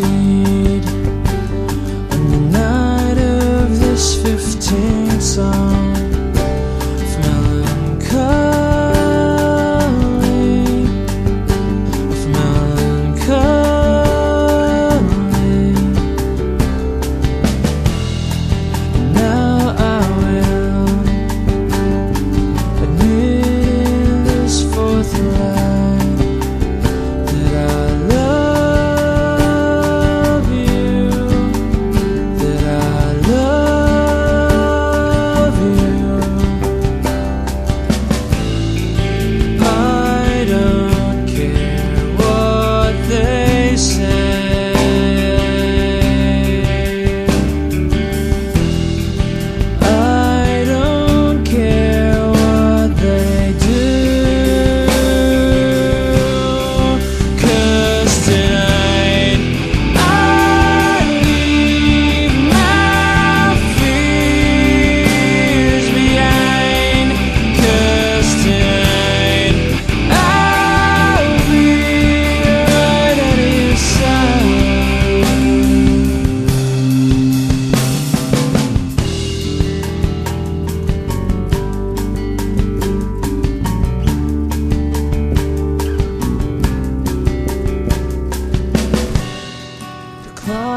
on the night of this 15th song.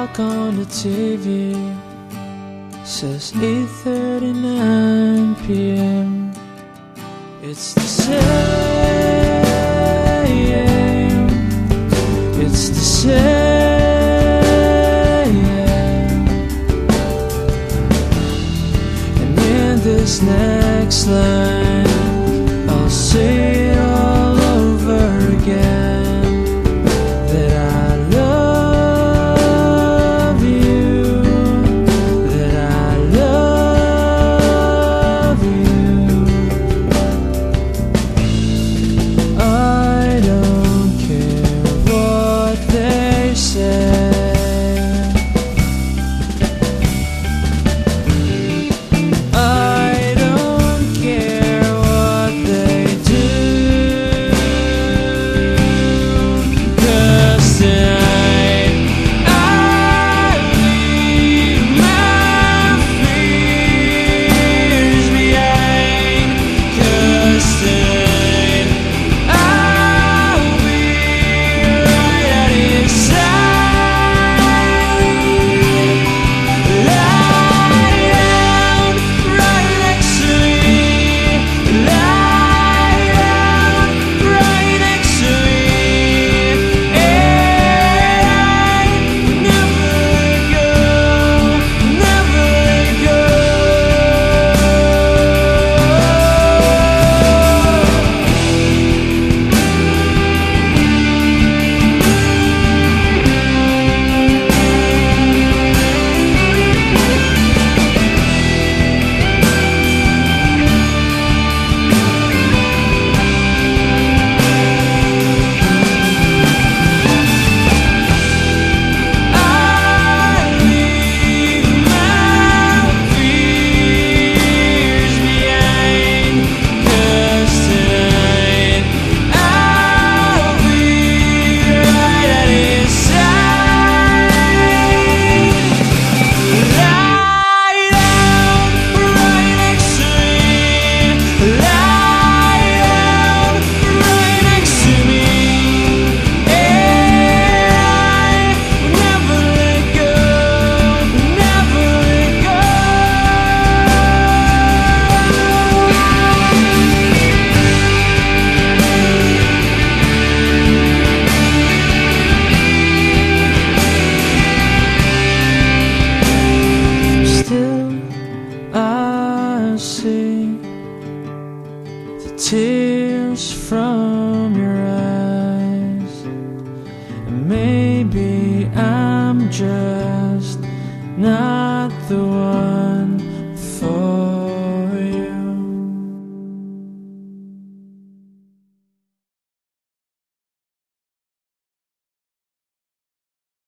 talk on the TV says 8:39 p.m. It's the same. It's the same. And in this next line. just not the one.